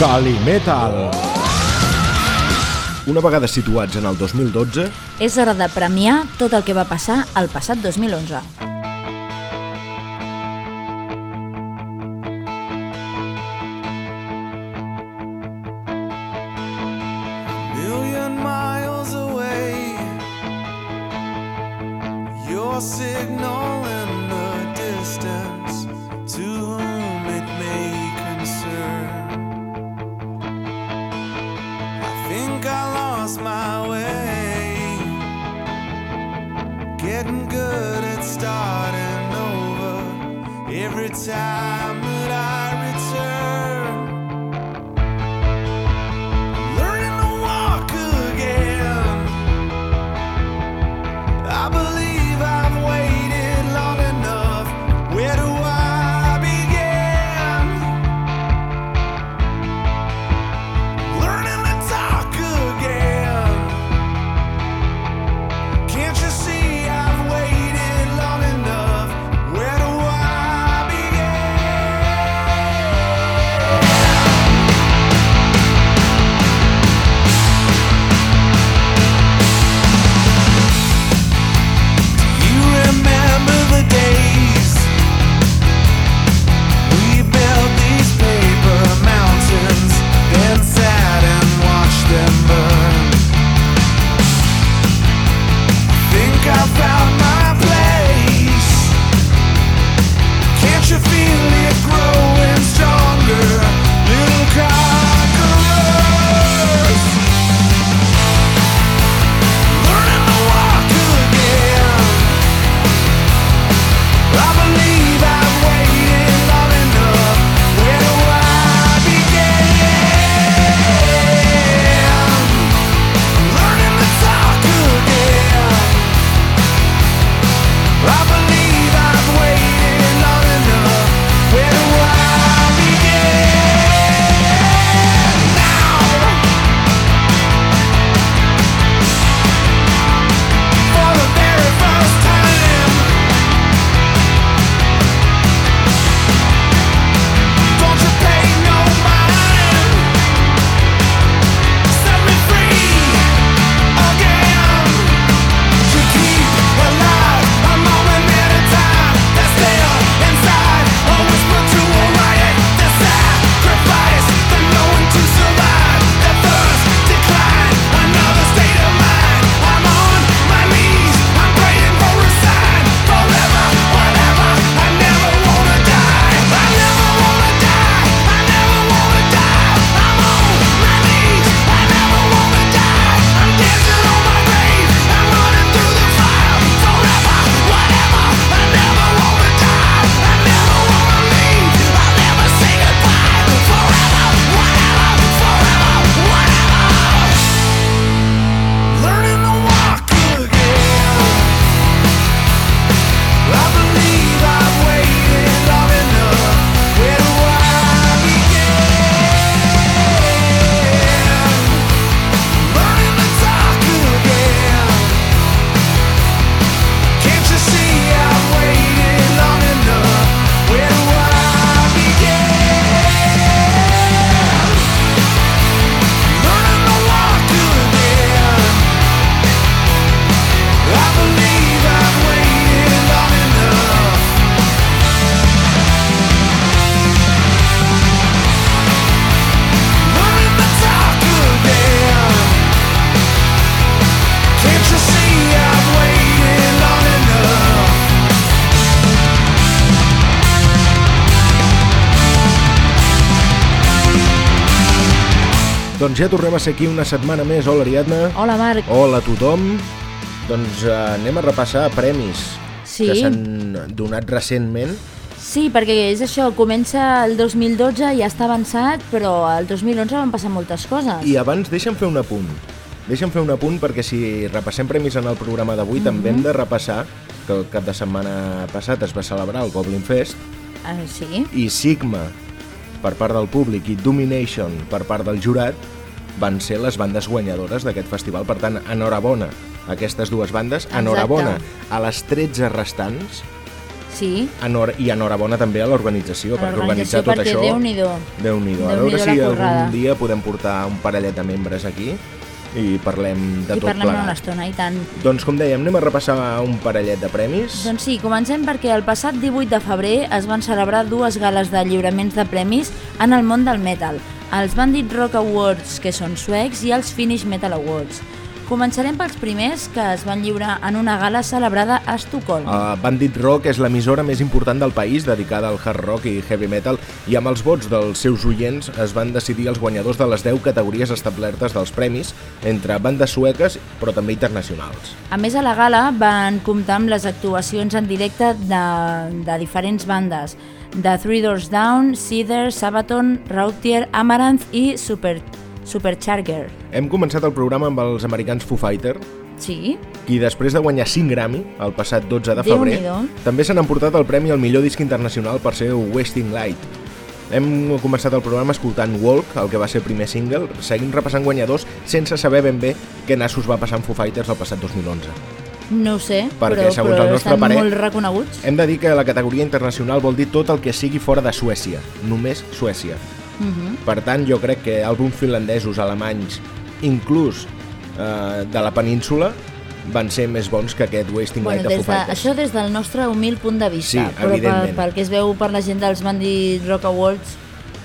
Calimetal. Una vegada situats en el 2012, és hora de premiar tot el que va passar al passat 2011. Ja tornem a ser aquí una setmana més. Hola, Ariadna. Hola, Marc. Hola a tothom. Doncs uh, anem a repassar premis sí. que s'han donat recentment. Sí, perquè és això, comença el 2012, ja està avançat, però el 2011 van passar moltes coses. I abans deixa'm fer un apunt. Deixa'm fer un apunt perquè si repassem premis en el programa d'avui mm -hmm. també hem mhm. de repassar que el cap de setmana passat es va celebrar el Goblin Fest. Uh, sí. I Sigma per part del públic i Domination per part del jurat van ser les bandes guanyadores d'aquest festival. Per tant, enhorabona a aquestes dues bandes, Exacte. enhorabona a les 13 restants Sí. Enhor I enhorabona també a l'organització, per organitzar tot això... Déu-n'hi-do. déu nhi déu, déu a veure si algun dia podem portar un parellet de membres aquí i parlem de I tot plegat. I parlem una estona, i tant. Doncs com dèiem, anem a repassar un parellet de premis. Doncs sí, comencem perquè el passat 18 de febrer es van celebrar dues gales de lliuraments de premis en el món del metal els Bandit Rock Awards, que són suecs, i els Finnish Metal Awards. Començarem pels primers que es van lliurar en una gala celebrada a Estocolm. Uh, Bandit Rock és l'emissora més important del país dedicada al hard rock i heavy metal i amb els vots dels seus oients es van decidir els guanyadors de les 10 categories establertes dels premis entre bandes sueques però també internacionals. A més, a la gala van comptar amb les actuacions en directe de, de diferents bandes, de Three Doors Down, Cedar, Sabaton, Rautier, Amaranth i Super, Supercharger. Hem començat el programa amb els americans Foo Fighter, Sí, qui després de guanyar 5 Grammy el passat 12 de febrer també s'han emportat el premi al millor disc internacional per ser Wasting Light. Hem començat el programa escoltant Walk, el que va ser el primer single, seguim repassant guanyadors sense saber ben bé què nassos va passar amb Foo Fighters el passat 2011. No ho sé, Perquè, però, segons però el nostre estan parer- molt reconeguts. Hem de dir que la categoria internacional vol dir tot el que sigui fora de Suècia, només Suècia. Mhm. Per tant, jo crec que àlbums finlandesos, alemanys, inclús eh, de la península, van ser més bons que aquest Wasting Bueno, Light de Foo Fighters. això des del nostre humil punt de vista, Sí, però pel, evidentment. pel que es veu per la gent dels Bandit Rock Awards,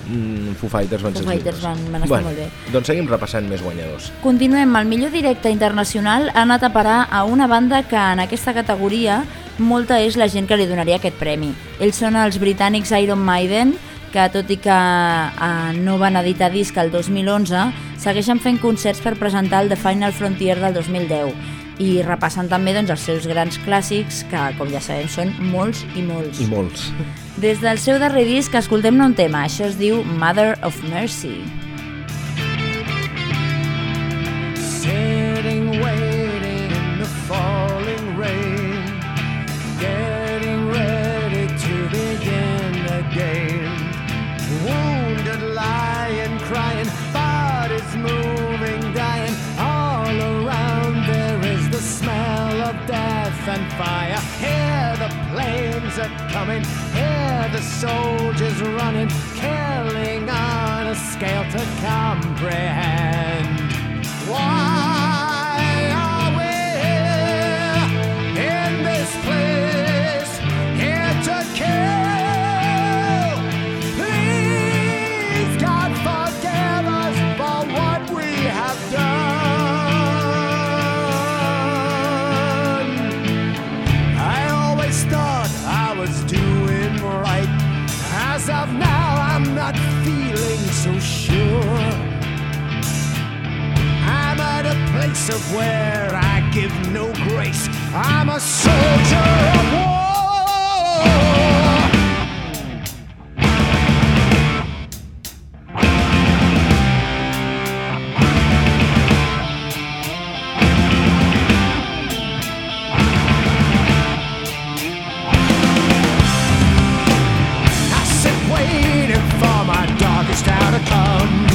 Mm, Foo Fighters van Foo ser Fighters van- van estar molt bé. Doncs seguim repassant més guanyadors. Continuem, el millor directe internacional ha anat a parar a una banda que en aquesta categoria molta és la gent que li donaria aquest premi. Ells són els britànics Iron Maiden, que tot i que eh, no van editar disc el 2011, segueixen fent concerts per presentar el The Final Frontier del 2010 i repassen també doncs, els seus grans clàssics, que com ja sabem són molts i molts. I molts. Des del seu darrer disc escoltem un tema, això es diu Mother of Mercy. Soldiers running, killing on a scale to comprehend. Why place of where I give no grace. I'm a soldier of war. I sit waiting for my darkest hour to come.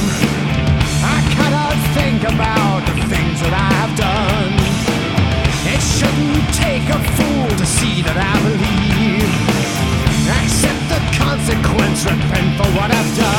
I cannot think about the what I've done.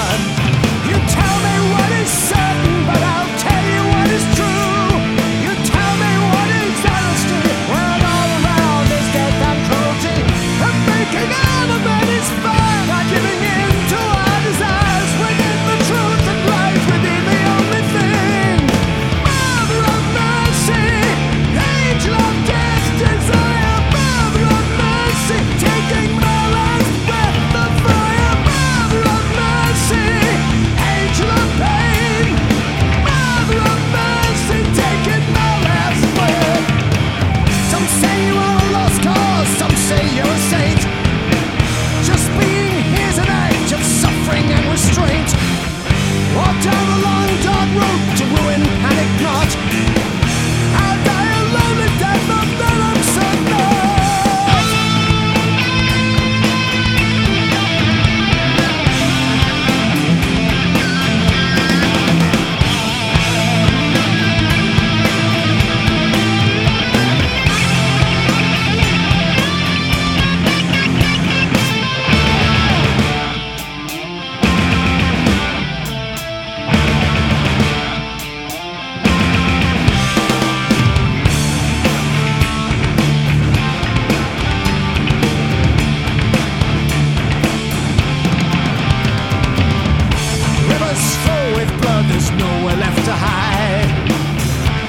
with blood, there's nowhere left to hide.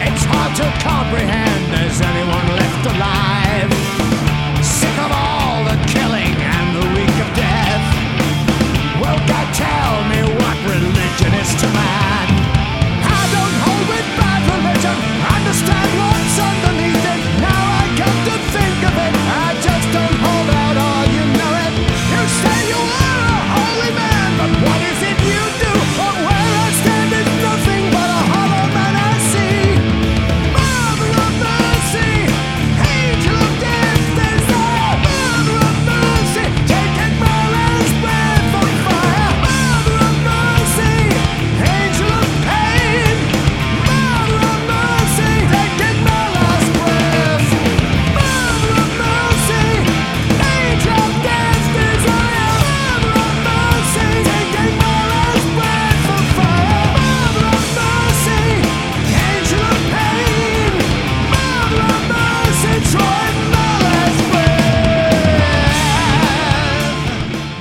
It's hard to comprehend there's anyone left alive.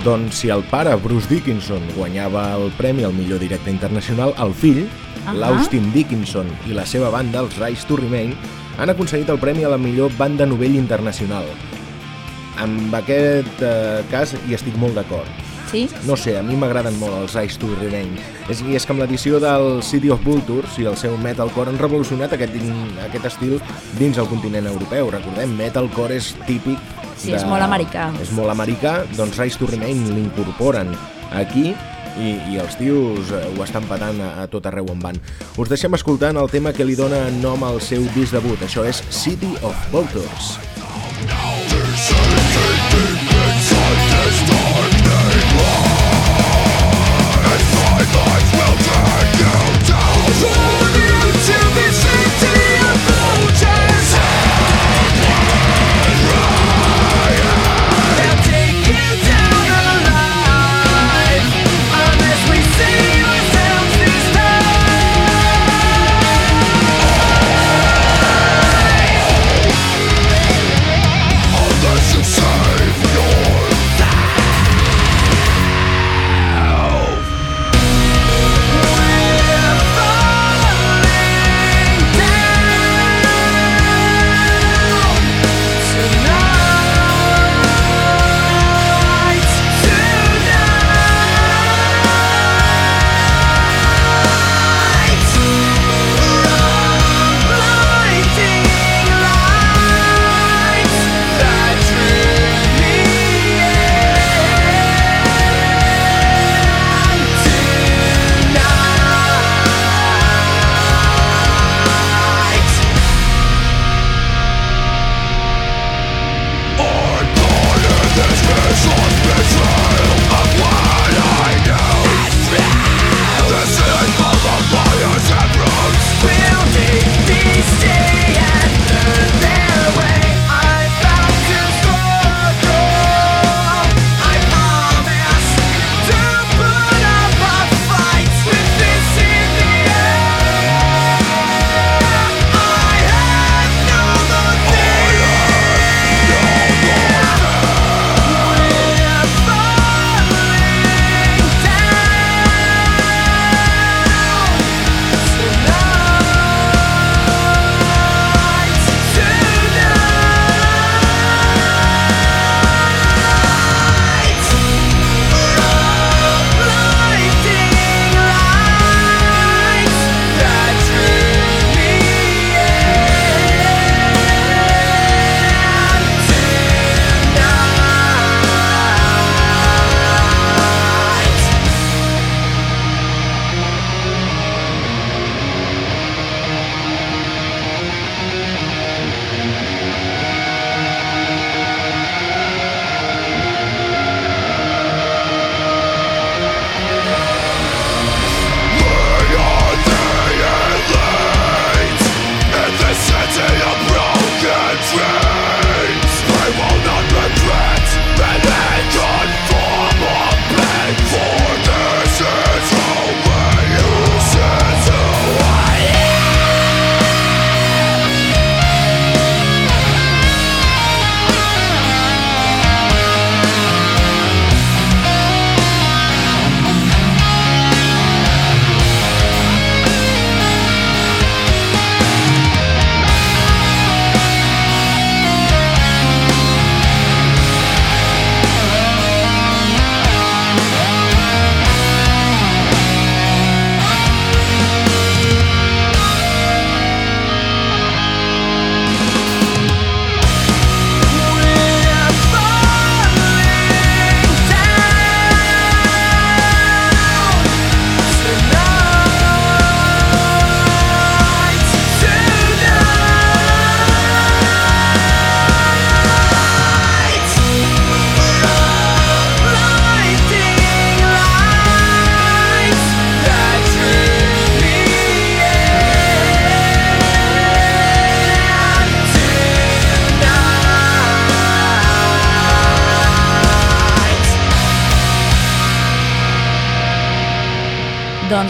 Doncs si el pare, Bruce Dickinson, guanyava el premi al millor directe internacional, el fill, Ahà. l'Austin Dickinson i la seva banda, els Rise to Remain, han aconseguit el premi a la millor banda novell internacional. Amb aquest eh, cas hi estic molt d'acord. Sí? No sé, a mi m'agraden molt els Rise to Remain. És, I és que amb l'edició del City of Vultures i el seu metalcore han revolucionat aquest, aquest estil dins el continent europeu. Recordem, metalcore és típic Sí, és molt americà. És molt americà, doncs Rise to Remain l'incorporen aquí i, i els tios eh, ho estan patant a, a tot arreu on van. Us deixem escoltant el tema que li dona nom al seu disc debut. Això és City of Vultures.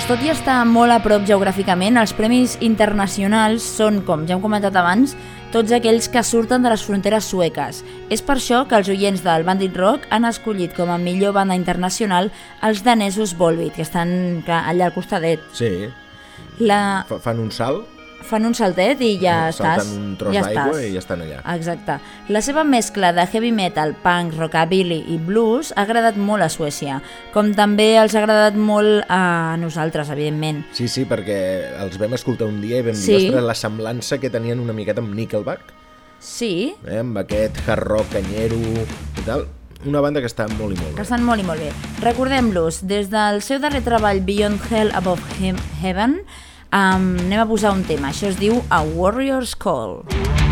Doncs tot i estar molt a prop geogràficament, els premis internacionals són, com ja hem comentat abans, tots aquells que surten de les fronteres sueques. És per això que els oients del Bandit Rock han escollit com a millor banda internacional els danesos Volbeat, que estan clar, allà al costadet. Sí, La... fa- fan un salt, Fan un saltet i ja estàs. salten un tros ja d'aigua i ja estan allà. Exacte. La seva mescla de heavy metal, punk, rockabilly i blues ha agradat molt a Suècia, com també els ha agradat molt a nosaltres, evidentment. Sí, sí, perquè els vam escoltar un dia i vam Sí. dir, ostres, la semblança que tenien una miqueta amb Nickelback, Sí, eh, amb aquest hard rock canyero i tal. Una banda que està molt i molt que bé. estan molt i molt bé. Recordem-los, des del seu darrer treball Beyond Hell Above He Heaven, um, anem a posar un tema. Això es diu A Warrior's Call. Let's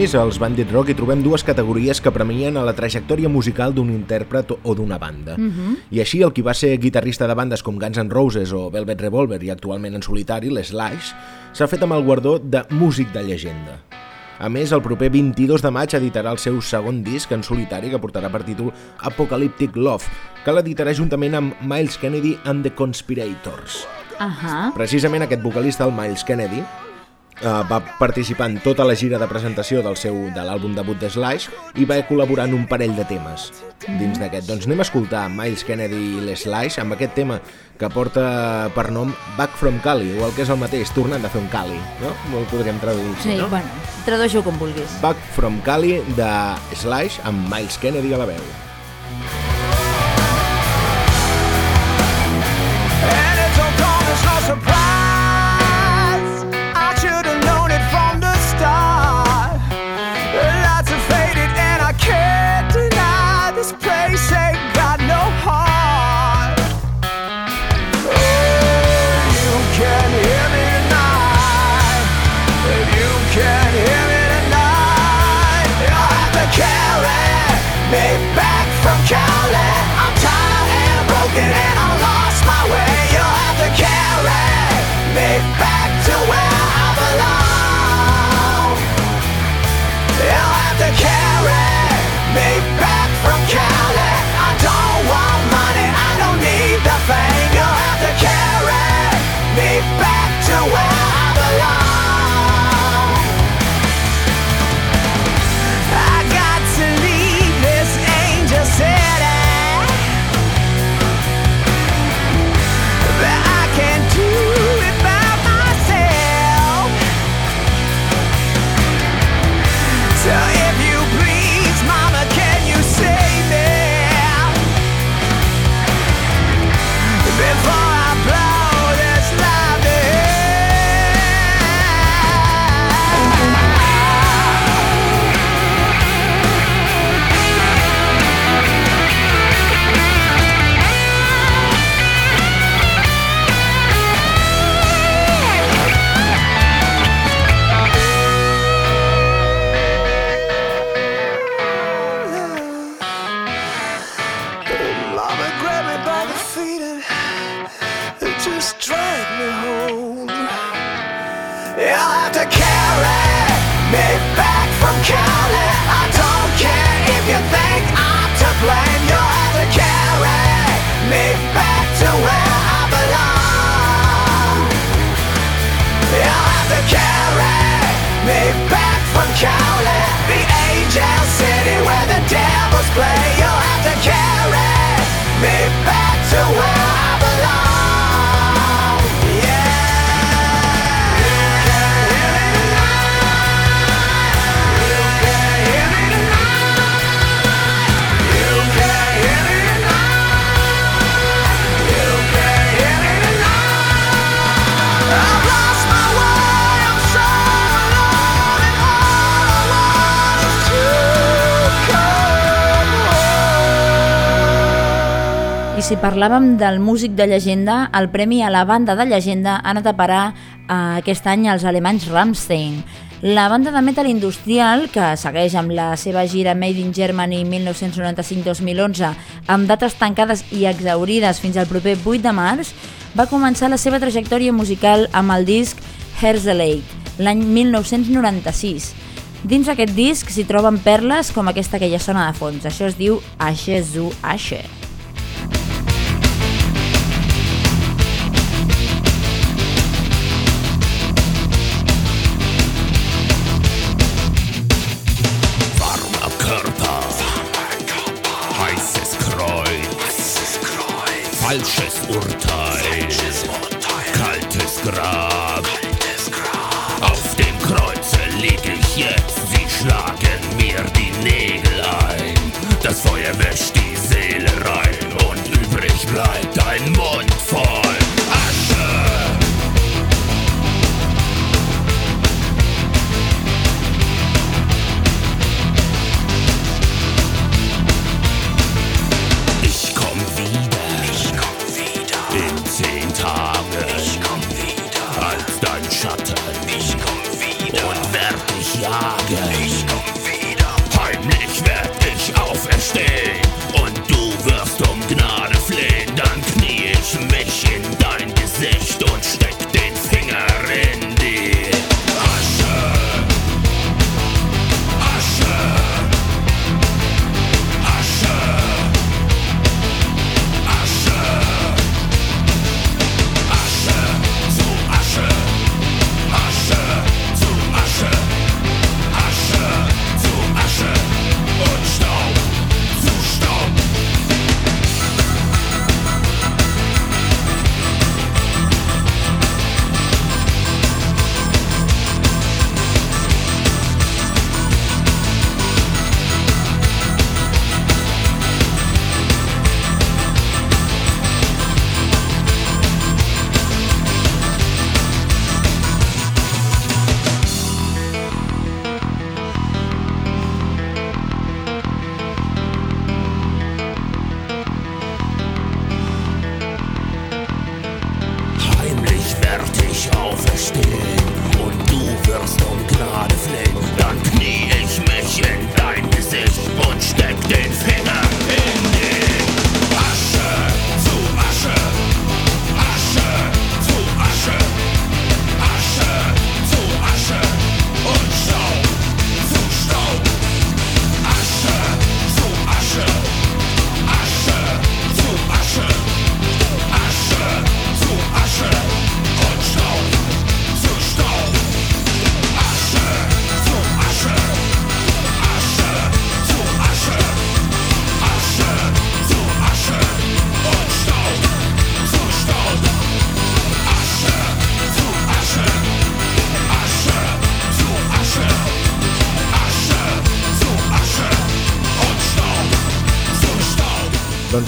premis, als Bandit Rock, hi trobem dues categories que premien a la trajectòria musical d'un intèrpret o d'una banda. I així, el qui va ser guitarrista de bandes com Guns N' Roses o Velvet Revolver i actualment en solitari, l'Slash, s'ha fet amb el guardó de músic de llegenda. A més, el proper 22 de maig editarà el seu segon disc en solitari que portarà per títol Apocalyptic Love, que l'editarà juntament amb Miles Kennedy and the Conspirators. Ahà. Precisament aquest vocalista, el Miles Kennedy, va participar en tota la gira de presentació del seu de l'àlbum debut de Slash i va col·laborar en un parell de temes dins d'aquest. Doncs anem a escoltar Miles Kennedy i les Slash amb aquest tema que porta per nom Back from Cali, o el que és el mateix, tornant de fer un Cali, no? No el podríem traduir Sí, no? bueno, tradueixo com vulguis. Back from Cali de Slash amb Miles Kennedy a la veu. display. Si parlàvem del músic de llegenda, el premi a la banda de llegenda ha anat a parar eh, aquest any als alemanys Rammstein. La banda de metal industrial, que segueix amb la seva gira Made in Germany 1995-2011, amb dates tancades i exaurides fins al proper 8 de març, va començar la seva trajectòria musical amb el disc Herzeleid, l'any 1996. Dins aquest disc s'hi troben perles com aquesta que ja sona de fons. Això es diu Ashe zu.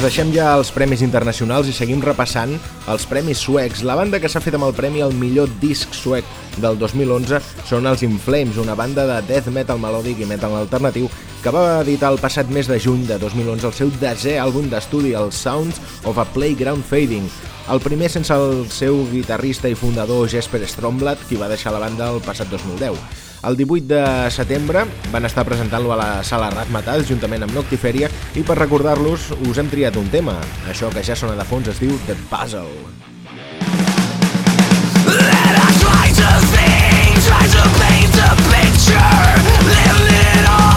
Deixem ja els premis internacionals i seguim repassant els premis suecs. La banda que s'ha fet amb el premi al millor disc suec del 2011 són els Inflames, una banda de death metal melòdic i metal alternatiu que va editar el passat mes de juny de 2011 el seu desè àlbum d'estudi, el Sounds of a Playground Fading. El primer sense el seu guitarrista i fundador Jesper Stromblad, qui va deixar la banda el passat 2010. El 18 de setembre van estar presentant-lo a la sala Razmataz juntament amb Noctiferia i per recordar-los us hem triat un tema. Això que ja sona de fons es diu The Puzzle. Let us try to think, try to paint a picture. Live it all,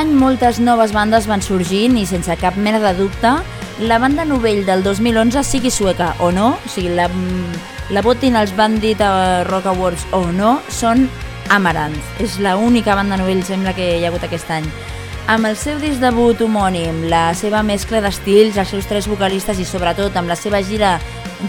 any, moltes noves bandes van sorgint i sense cap mena de dubte, la banda novell del 2011, sigui sueca o no, o sigui, la, la votin els Bandit a Rock Awards o no, són Amaranth. És la única banda novell, sembla que hi ha hagut aquest any. Amb el seu disc debut homònim, la seva mescla d'estils, els seus tres vocalistes i sobretot amb la seva gira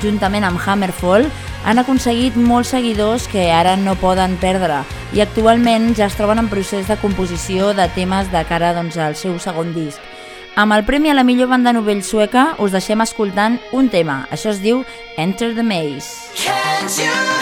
juntament amb Hammerfall, han aconseguit molts seguidors que ara no poden perdre i actualment ja es troben en procés de composició de temes de cara doncs, al seu segon disc. Amb el premi a la millor banda novell sueca us deixem escoltant un tema. Això es diu Enter the Maze. Can't you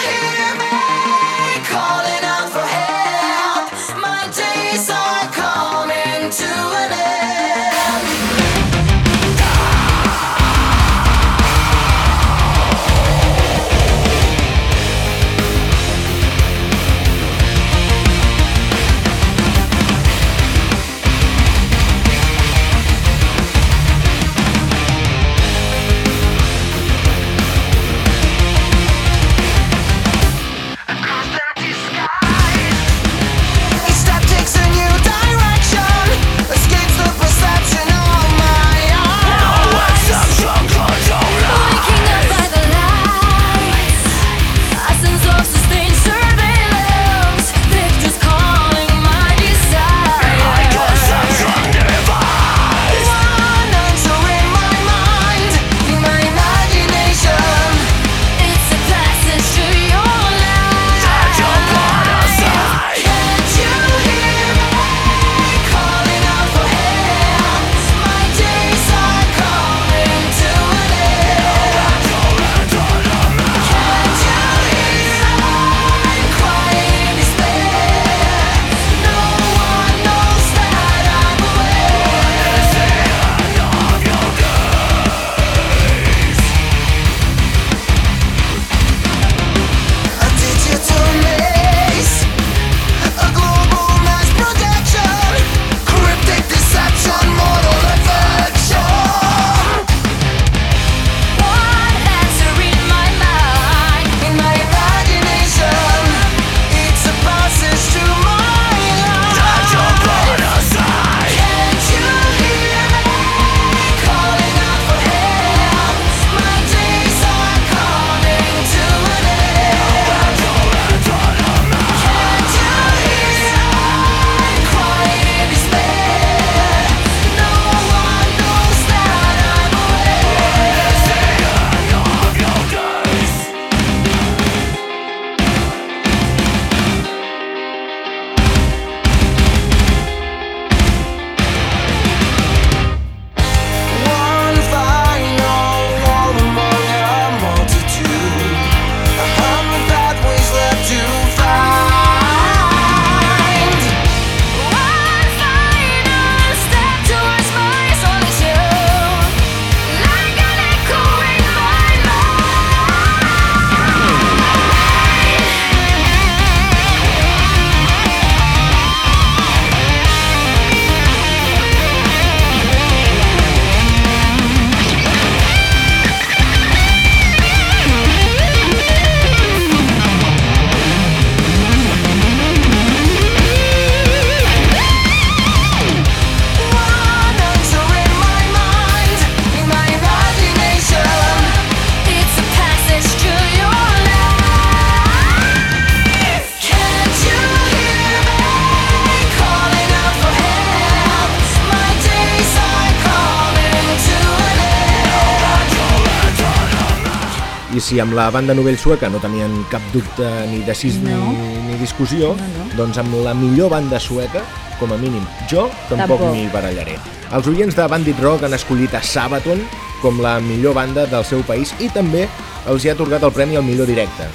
si amb la banda novell sueca no tenien cap dubte ni decis No. ni, ni discussió, No, no. doncs amb la millor banda sueca, com a mínim, jo tampoc, Tampoc. m'hi barallaré. Els oients de Bandit Rock han escollit a Sabaton com la millor banda del seu país i també els hi ha atorgat el premi al millor directe.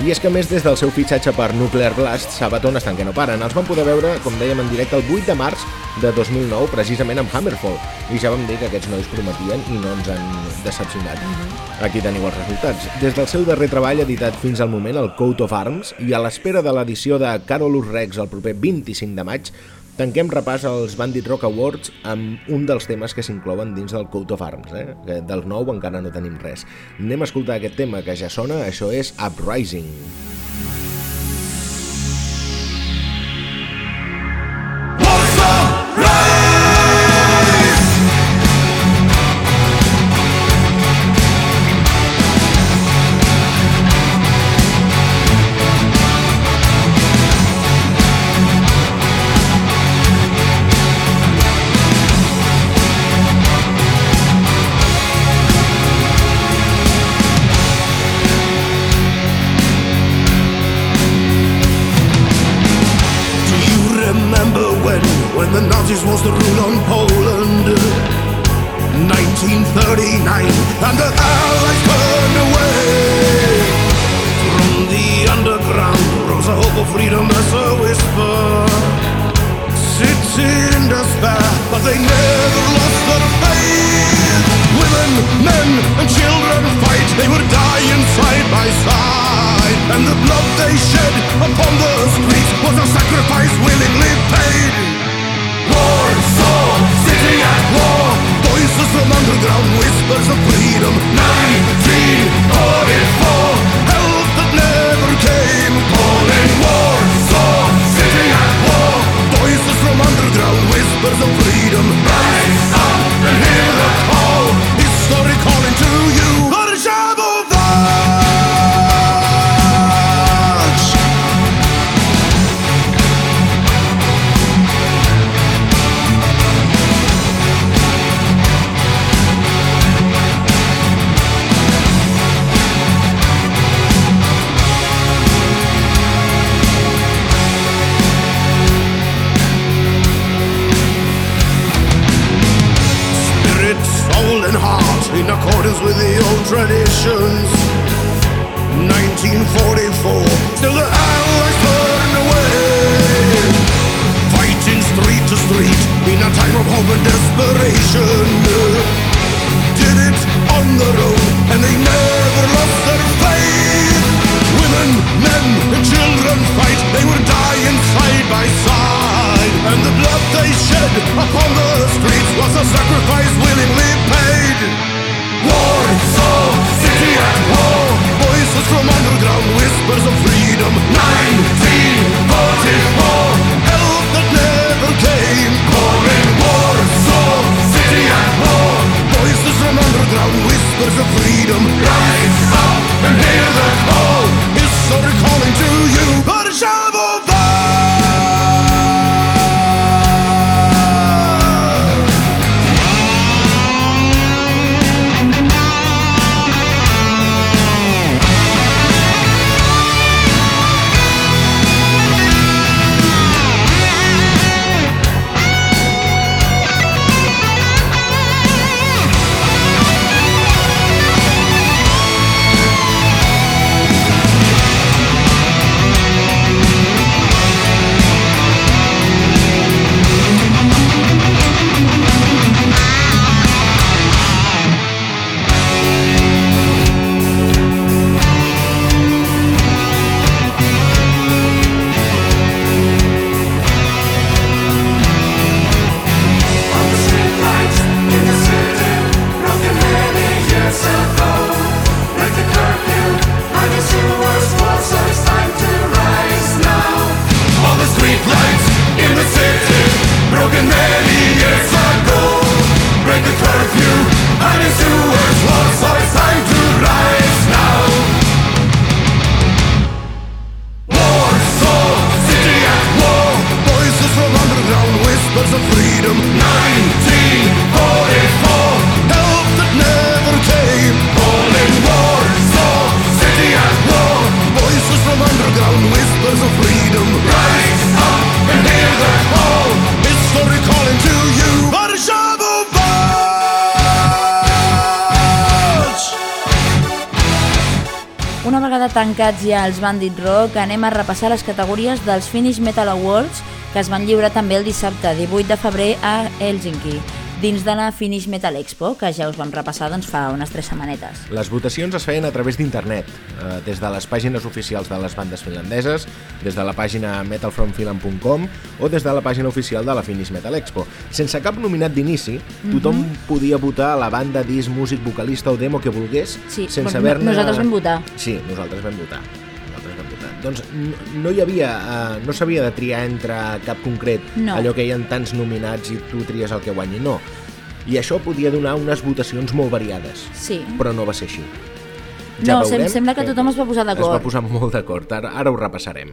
I és que més des del seu fitxatge per Nuclear Blast, Sabaton estan que no paren. Els van poder veure, com dèiem, en directe el 8 de març de 2009, precisament amb Hammerfall. I ja vam dir que aquests nois prometien i no ens han decepcionat. Aquí teniu els resultats. Des del seu darrer treball editat fins al moment, el Coat of Arms, i a l'espera de l'edició de Carolus Rex el proper 25 de maig, tanquem repàs als Bandit Rock Awards amb un dels temes que s'inclouen dins del Coat of Arms. Eh? Que del nou encara no tenim res. Anem a escoltar aquest tema que ja sona, això és Uprising. Do the Nazis was the rule on Poland? 1939, and the Allies turned away. From the underground rose a hope of freedom as a whisper. City in despair, but they never lost their faith. Women, men, and children fight, they were dying side by side. And the blood they shed upon the streets was a sacrifice willingly paid. Warsaw, city at war, voices from underground, whispers of freedom. 1944, help that never came. Warsaw, city at war, voices from underground, whispers of freedom. Rise up and hear they shed upon the streets was a sacrifice willingly paid. Warsaw, city at war, voices from underground, whispers of freedom. 1944, tancats ja els Bandit Rock, anem a repassar les categories dels Finnish Metal Awards que es van lliurar també el dissabte 18 de febrer a Helsinki, dins de la Finnish Metal Expo, que ja us vam repassar doncs, fa unes tres setmanetes. Les votacions es feien a través d'internet, eh, des de les pàgines oficials de les bandes finlandeses, des de la pàgina metalfromfinland.com o des de la pàgina oficial de la Finnish Metal Expo. Sense cap nominat d'inici, tothom podia votar a la banda, disc, músic, vocalista o demo que volgués, Sí, sense haver-ne... nosaltres vam votar. Sí, nosaltres vam votar. Doncs no hi havia, eh, no s'havia de triar entre cap concret, No. allò que hi ha tants nominats i tu tries el que guanyi, no. I això podia donar unes votacions molt variades, Sí. però no va ser així. No, sem- sembla que tothom es va posar d'acord. Es va posar molt d'acord, ara, ara ho repassarem.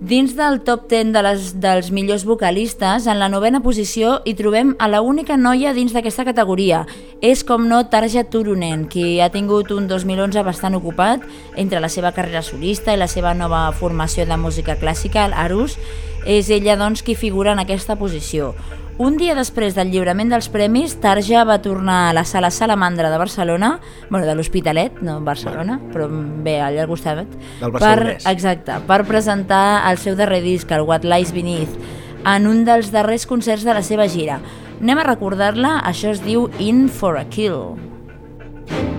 Dins del top 10 de les, dels millors vocalistes, en la novena posició hi trobem a la única noia dins d'aquesta categoria. És, com no, Tarja Turunen, qui ha tingut un 2011 bastant ocupat entre la seva carrera solista i la seva nova formació de música clàssica, l'Arus. És ella, doncs, qui figura en aquesta posició. Un dia després del lliurament dels premis, Tarja va tornar a la sala Salamandra de Barcelona, bueno, de l'Hospitalet, no Barcelona, però bé, allà al costat, Del per, exacte, per presentar el seu darrer disc, el What Lies Beneath, en un dels darrers concerts de la seva gira. Anem a recordar-la, això es diu In for a Kill. Where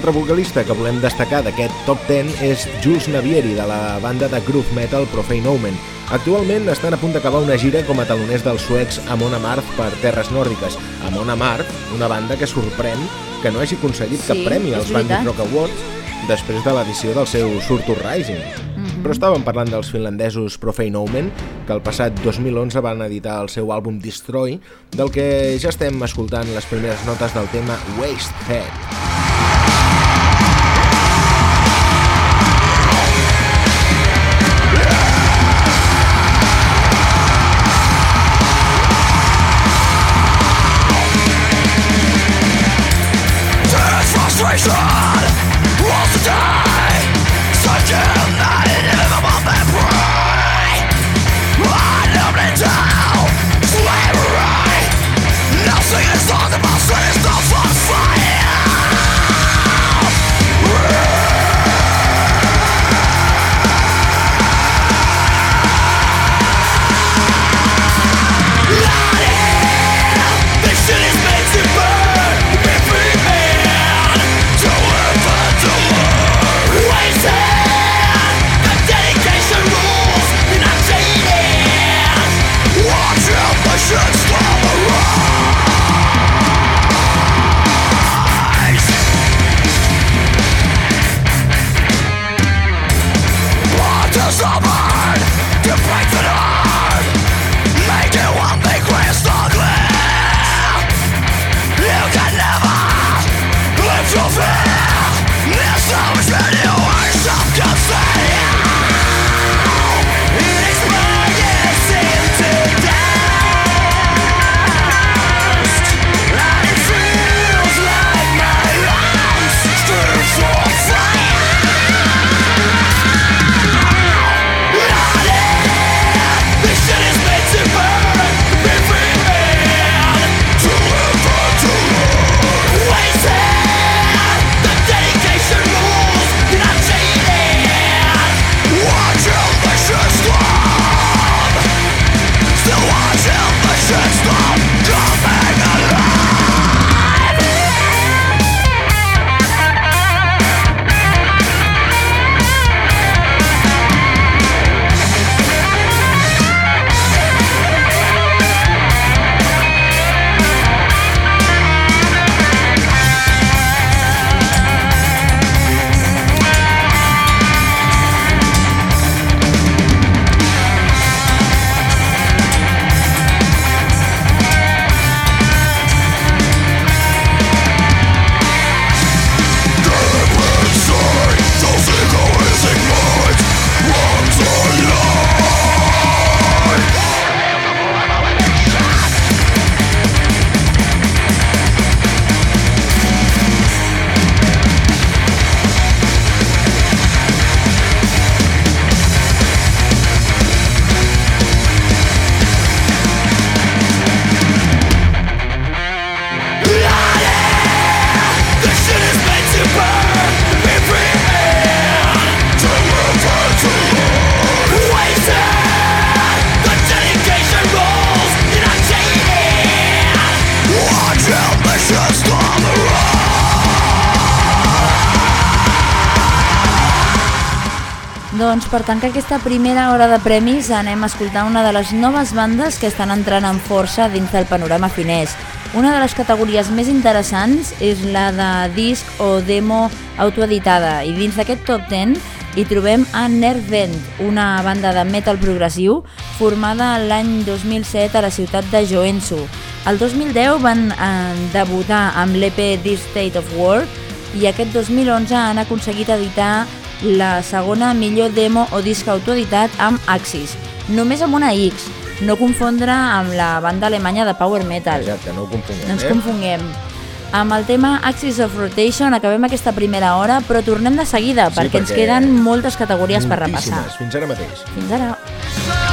altre vocalista que volem destacar d'aquest top 10 és Jules Navieri, de la banda de groove metal Profane Omen. Actualment estan a punt d'acabar una gira com a taloners dels suecs Amon Amarth per terres nòrdiques. Amon Amarth, una banda que sorprèn que no hagi aconseguit Sí, cap premi als Bandit. Rock Awards després de l'edició del seu Surtur Rising. Però estàvem parlant dels finlandesos Profane Omen, que el passat 2011 van editar el seu àlbum Destroy, del que ja estem escoltant les primeres notes del tema Wastehead. Sure. Doncs per tancar aquesta primera hora de premis anem a escoltar una de les noves bandes que estan entrant amb força dins del panorama finès. Una de les categories més interessants és la de disc o demo autoeditada i dins d'aquest top 10 hi trobem a Nervent, una banda de metal progressiu formada l'any 2007 a la ciutat de Joensuu. El 2010 van eh, debutar amb l'EP This State of War i aquest 2011 han aconseguit editar la segona millor demo o disc autoeditat amb Axis, només amb una X, no confondre amb la banda alemanya de power metal. Exacte, no ho confonguem. No ens eh? confonguem. Amb el tema Axis of Rotation acabem aquesta primera hora, però tornem de seguida, Sí, perquè, ens perquè queden moltes categories per repassar. Fins ara mateix. Fins ara.